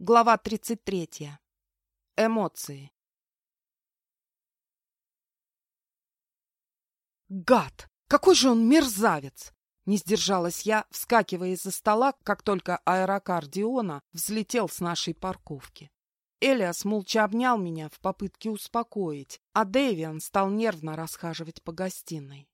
Глава 33. Эмоции. Гад! Какой же он мерзавец! Не сдержалась я, вскакивая из-за стола, как только аэрокар Диона взлетел с нашей парковки. Элиас молча обнял меня в попытке успокоить, а Дэвиан стал нервно расхаживать по гостиной.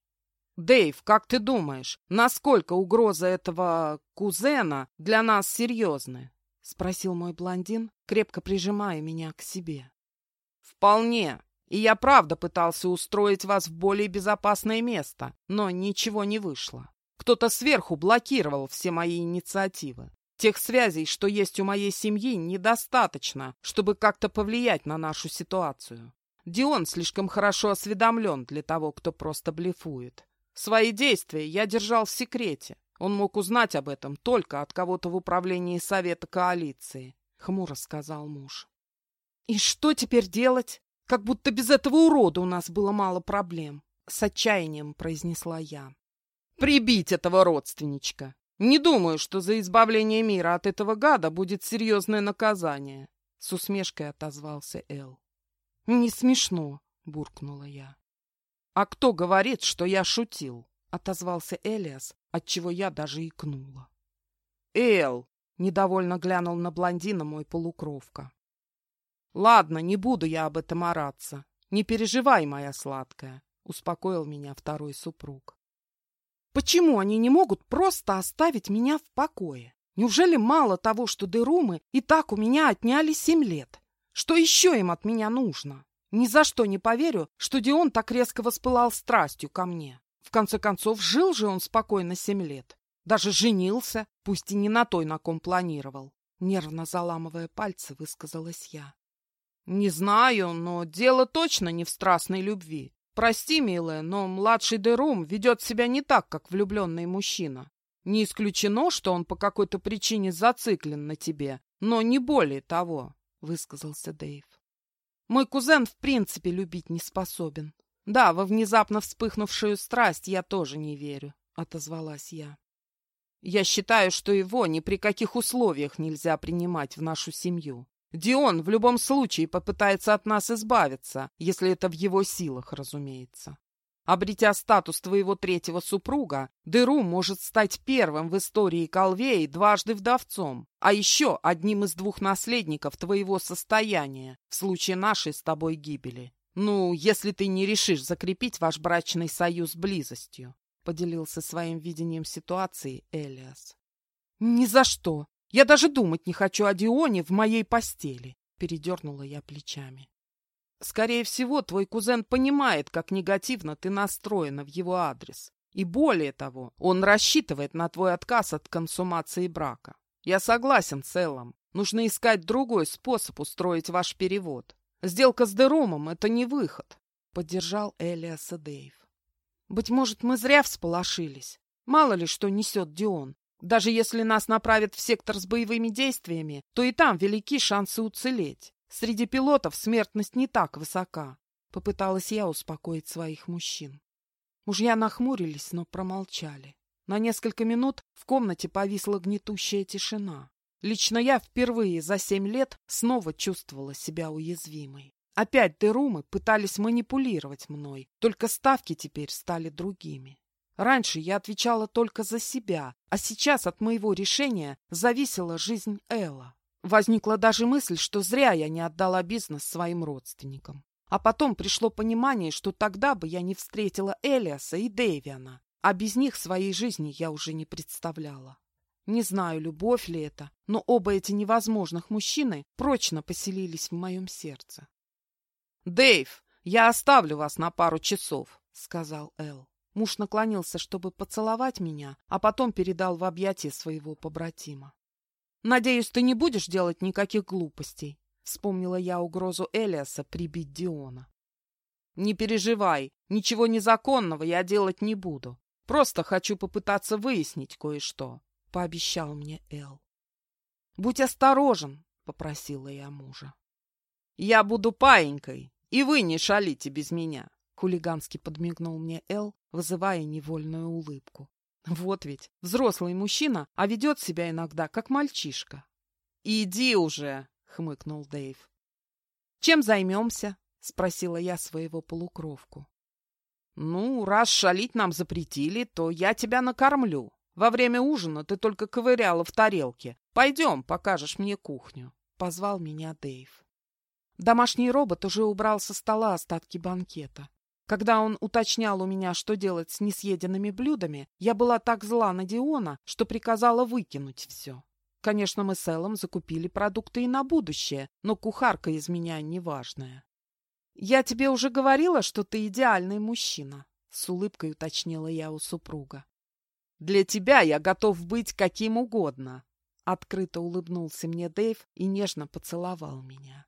«Дэйв, как ты думаешь, насколько угроза этого кузена для нас серьезны?» — спросил мой блондин, крепко прижимая меня к себе. «Вполне. И я правда пытался устроить вас в более безопасное место, но ничего не вышло. Кто-то сверху блокировал все мои инициативы. Тех связей, что есть у моей семьи, недостаточно, чтобы как-то повлиять на нашу ситуацию. Дион слишком хорошо осведомлен для того, кто просто блефует. Свои действия я держал в секрете, он мог узнать об этом только от кого-то в управлении Совета коалиции, — хмуро сказал муж. — И что теперь делать? Как будто без этого урода у нас было мало проблем, — с отчаянием произнесла я. — Прибить этого родственничка. Не думаю, что за избавление мира от этого гада будет серьезное наказание, — с усмешкой отозвался Эл. — Не смешно, — буркнула я. — А кто говорит, что я шутил? — отозвался Элиас, отчего я даже икнула. «Эл!» — недовольно глянул на блондина мой полукровка. «Ладно, не буду я об этом ораться. Не переживай, моя сладкая», — успокоил меня второй супруг. «Почему они не могут просто оставить меня в покое? Неужели мало того, что дырумы и так у меня отняли семь лет? Что еще им от меня нужно? Ни за что не поверю, что Дион так резко воспылал страстью ко мне. В конце концов, жил же он спокойно семь лет. Даже женился, пусть и не на той, на ком планировал. Нервно заламывая пальцы, высказалась я. Не знаю, но дело точно не в страстной любви. Прости, милая, но младший Дерум ведет себя не так, как влюбленный мужчина. Не исключено, что он по какой-то причине зациклен на тебе, но не более того, — высказался Дэйв. Мой кузен в принципе любить не способен. Да, во внезапно вспыхнувшую страсть я тоже не верю, отозвалась я. Я считаю, что его ни при каких условиях нельзя принимать в нашу семью. Дион в любом случае попытается от нас избавиться, если это в его силах, разумеется. Обретя статус твоего третьего супруга, Дыру может стать первым в истории Колвеи дважды вдовцом, а еще одним из двух наследников твоего состояния в случае нашей с тобой гибели. «Ну, если ты не решишь закрепить ваш брачный союз близостью», — поделился своим видением ситуации Элиас. «Ни за что! Я даже думать не хочу о Дионе в моей постели», — передернула я плечами. «Скорее всего, твой кузен понимает, как негативно ты настроена в его адрес. И более того, он рассчитывает на твой отказ от консумации брака. Я согласен с Эллом. Нужно искать другой способ устроить ваш перевод. Сделка с Деромом — это не выход, — поддержал Элиаса Дейв. Быть может, мы зря всполошились. Мало ли что несет Дион. Даже если нас направят в сектор с боевыми действиями, то и там велики шансы уцелеть. Среди пилотов смертность не так высока. Попыталась я успокоить своих мужчин. Мужья нахмурились, но промолчали. На несколько минут в комнате повисла гнетущая тишина. Лично я впервые за семь лет снова чувствовала себя уязвимой. Опять Дерумы пытались манипулировать мной, только ставки теперь стали другими. Раньше я отвечала только за себя, а сейчас от моего решения зависела жизнь Элла. Возникла даже мысль, что зря я не отдала бизнес своим родственникам. А потом пришло понимание, что тогда бы я не встретила Элиаса и Дэвиана, а без них своей жизни я уже не представляла. Не знаю, любовь ли это, но оба эти невозможных мужчины прочно поселились в моем сердце. «Дэйв, я оставлю вас на пару часов», — сказал Эл. Муж наклонился, чтобы поцеловать меня, а потом передал в объятия своего побратима. «Надеюсь, ты не будешь делать никаких глупостей», — вспомнила я угрозу Элиаса прибить Диона. «Не переживай, ничего незаконного я делать не буду. Просто хочу попытаться выяснить кое-что пообещал мне Эл. «Будь осторожен», — попросила я мужа. «Я буду паинькой, и вы не шалите без меня», — хулигански подмигнул мне Эл, вызывая невольную улыбку. «Вот ведь взрослый мужчина, а ведет себя иногда как мальчишка». «Иди уже!» — хмыкнул Дэйв. «Чем займемся?» — спросила я своего полукровку. «Ну, раз шалить нам запретили, то я тебя накормлю. Во время ужина ты только ковыряла в тарелке. Пойдем, покажешь мне кухню», — позвал меня Дэйв. Домашний робот уже убрал со стола остатки банкета. Когда он уточнял у меня, что делать с несъеденными блюдами, я была так зла на Диона, что приказала выкинуть все. Конечно, мы с Эллом закупили продукты и на будущее, но кухарка из меня неважная. «Я тебе уже говорила, что ты идеальный мужчина», — с улыбкой уточнила я у супруга. «Для тебя я готов быть каким угодно», — открыто улыбнулся мне Дэйв и нежно поцеловал меня.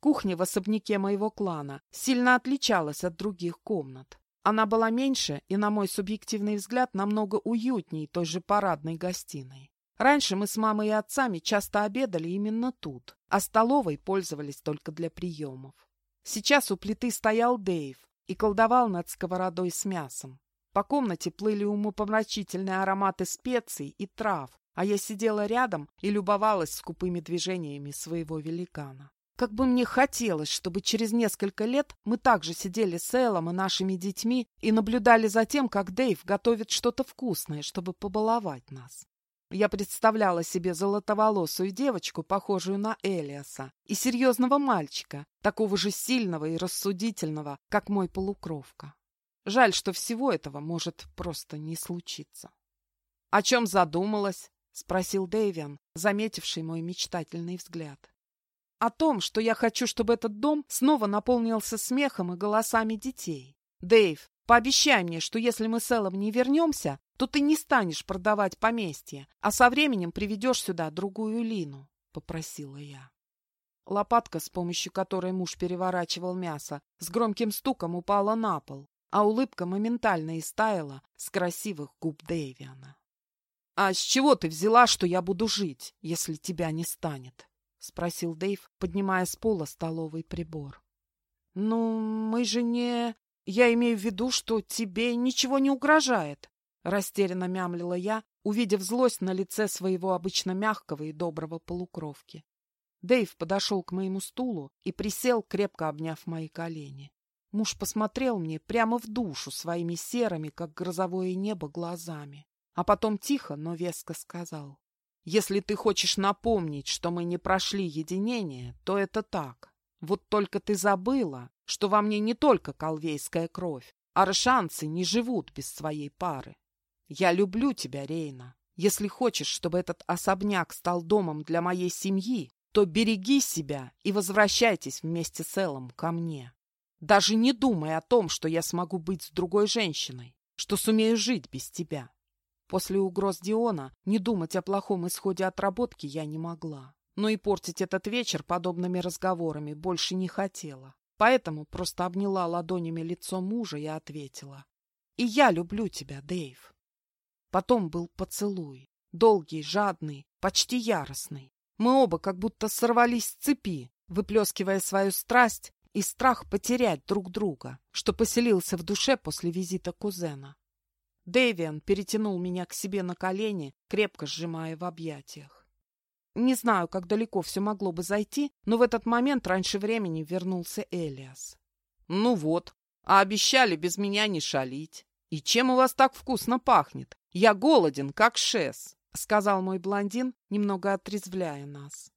Кухня в особняке моего клана сильно отличалась от других комнат. Она была меньше и, на мой субъективный взгляд, намного уютней той же парадной гостиной. Раньше мы с мамой и отцами часто обедали именно тут, а столовой пользовались только для приемов. Сейчас у плиты стоял Дэйв и колдовал над сковородой с мясом. По комнате плыли умопомрачительные ароматы специй и трав, а я сидела рядом и любовалась скупыми движениями своего великана. Как бы мне хотелось, чтобы через несколько лет мы также сидели с Эллом и нашими детьми и наблюдали за тем, как Дэйв готовит что-то вкусное, чтобы побаловать нас. Я представляла себе золотоволосую девочку, похожую на Элиаса, и серьезного мальчика, такого же сильного и рассудительного, как мой полукровка. Жаль, что всего этого может просто не случиться. — О чем задумалась? — спросил Дэвиан, заметивший мой мечтательный взгляд о том, что я хочу, чтобы этот дом снова наполнился смехом и голосами детей. Дэйв, пообещай мне, что если мы с Эллом не вернемся, то ты не станешь продавать поместье, а со временем приведешь сюда другую Лину, — попросила я. Лопатка, с помощью которой муж переворачивал мясо, с громким стуком упала на пол, а улыбка моментально истаяла с красивых губ Дэвиана. — А с чего ты взяла, что я буду жить, если тебя не станет? — спросил Дэйв, поднимая с пола столовый прибор. — Ну, мы же не... Я имею в виду, что тебе ничего не угрожает, — растерянно мямлила я, увидев злость на лице своего обычно мягкого и доброго полукровки. Дэйв подошел к моему стулу и присел, крепко обняв мои колени. Муж посмотрел мне прямо в душу своими серыми, как грозовое небо, глазами, а потом тихо, но веско сказал. Если ты хочешь напомнить, что мы не прошли единение, то это так. Вот только ты забыла, что во мне не только колвейская кровь, а ршанцы не живут без своей пары. Я люблю тебя, Рейна. Если хочешь, чтобы этот особняк стал домом для моей семьи, то береги себя и возвращайтесь вместе с Эллом ко мне. Даже не думай о том, что я смогу быть с другой женщиной, что сумею жить без тебя. После угроз Диона не думать о плохом исходе отработки я не могла. Но и портить этот вечер подобными разговорами больше не хотела. Поэтому просто обняла ладонями лицо мужа и ответила. «И я люблю тебя, Дэйв». Потом был поцелуй. Долгий, жадный, почти яростный. Мы оба как будто сорвались с цепи, выплескивая свою страсть и страх потерять друг друга, что поселился в душе после визита кузена. Дэвиан перетянул меня к себе на колени, крепко сжимая в объятиях. Не знаю, как далеко все могло бы зайти, но в этот момент раньше времени вернулся Элиас. «Ну вот, а обещали без меня не шалить. И чем у вас так вкусно пахнет? Я голоден, как шес», — сказал мой блондин, немного отрезвляя нас.